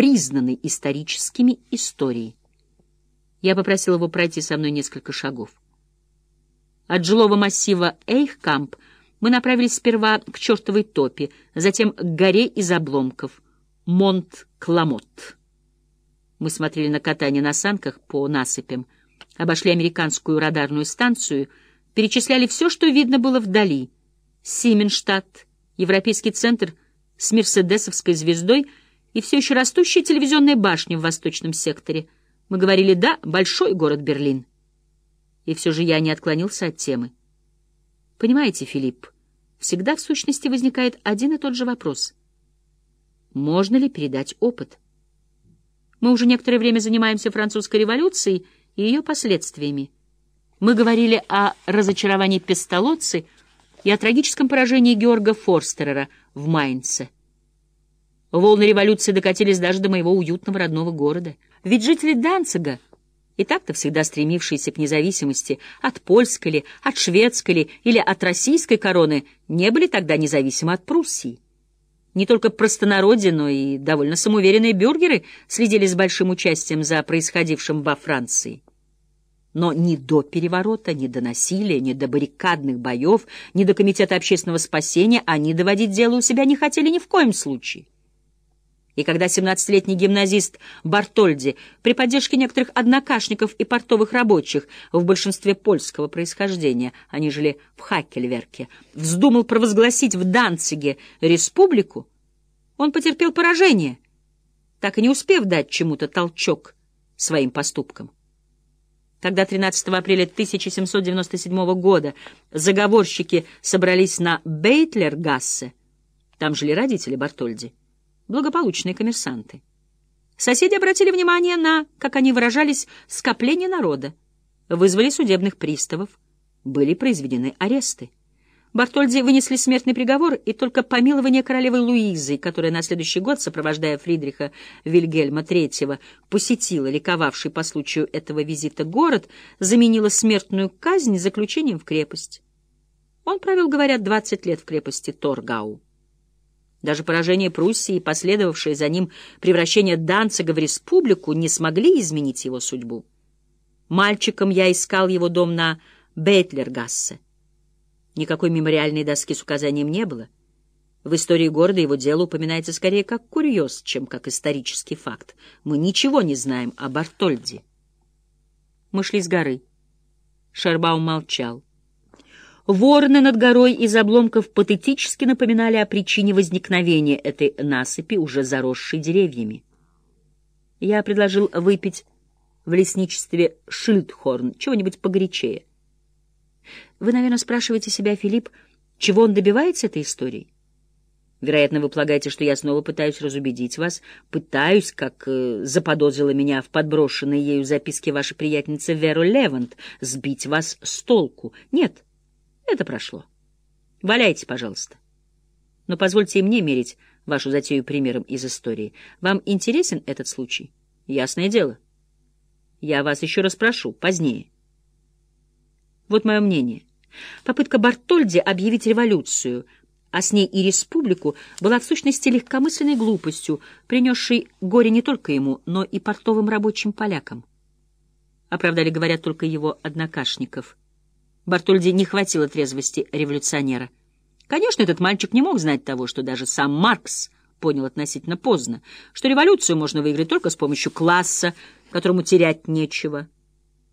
признанной историческими истории. Я попросил его пройти со мной несколько шагов. От жилого массива Эйхкамп мы направились сперва к чертовой топе, затем к горе из обломков, Монт-Кламот. Мы смотрели на катание на санках по насыпям, обошли американскую радарную станцию, перечисляли все, что видно было вдали. Сименштадт, Европейский центр с мерседесовской звездой и все еще растущая телевизионная башня в восточном секторе. Мы говорили «да», большой город Берлин. И все же я не отклонился от темы. Понимаете, Филипп, всегда в сущности возникает один и тот же вопрос. Можно ли передать опыт? Мы уже некоторое время занимаемся французской революцией и ее последствиями. Мы говорили о разочаровании Пестолоцци и о трагическом поражении Георга Форстерера в Майнце. Волны революции докатились даже до моего уютного родного города. Ведь жители Данцига, и так-то всегда стремившиеся к независимости от польской ли, от шведской ли или от российской короны, не были тогда независимы от Пруссии. Не только простонародье, но и довольно самоуверенные бюргеры следили с большим участием за происходившим во Франции. Но ни до переворота, ни до насилия, ни до баррикадных боев, ни до Комитета общественного спасения они доводить дело у себя не хотели ни в коем случае. И когда 17-летний гимназист Бартольди при поддержке некоторых однокашников и портовых рабочих, в большинстве польского происхождения, они жили в Хакельверке, вздумал провозгласить в Данциге республику, он потерпел поражение, так и не успев дать чему-то толчок своим поступкам. Когда 13 апреля 1797 года заговорщики собрались на Бейтлергассе, там жили родители Бартольди, благополучные коммерсанты. Соседи обратили внимание на, как они выражались, скопление народа, вызвали судебных приставов, были произведены аресты. Бартольди вынесли смертный приговор, и только помилование королевы Луизы, которая на следующий год, сопровождая Фридриха Вильгельма III, посетила ликовавший по случаю этого визита город, заменила смертную казнь заключением в крепость. Он провел, говорят, 20 лет в крепости Торгау. Даже поражение Пруссии и последовавшее за ним превращение Данцига в республику не смогли изменить его судьбу. Мальчиком я искал его дом на Бейтлергассе. Никакой мемориальной доски с указанием не было. В истории города его дело упоминается скорее как курьез, чем как исторический факт. Мы ничего не знаем о Бартольде. Мы шли с горы. Шербаум молчал. Вороны над горой из обломков патетически напоминали о причине возникновения этой насыпи, уже заросшей деревьями. Я предложил выпить в лесничестве Шильдхорн, чего-нибудь погорячее. Вы, наверное, спрашиваете себя, Филипп, чего он добивается этой историей? Вероятно, вы полагаете, что я снова пытаюсь разубедить вас, пытаюсь, как э, заподозрила меня в подброшенной ею записке ваша приятельница Веру Левант, сбить вас с толку. Нет, — это прошло. Валяйте, пожалуйста. Но позвольте и мне мерить вашу затею примером из истории. Вам интересен этот случай? Ясное дело. Я вас еще раз прошу, позднее. Вот мое мнение. Попытка Бартольди объявить революцию, а с ней и республику, была в сущности легкомысленной глупостью, принесшей горе не только ему, но и портовым рабочим полякам. Оправдали, говорят, только его однокашников — Бартольди не хватило трезвости революционера. Конечно, этот мальчик не мог знать того, что даже сам Маркс понял относительно поздно, что революцию можно выиграть только с помощью класса, которому терять нечего —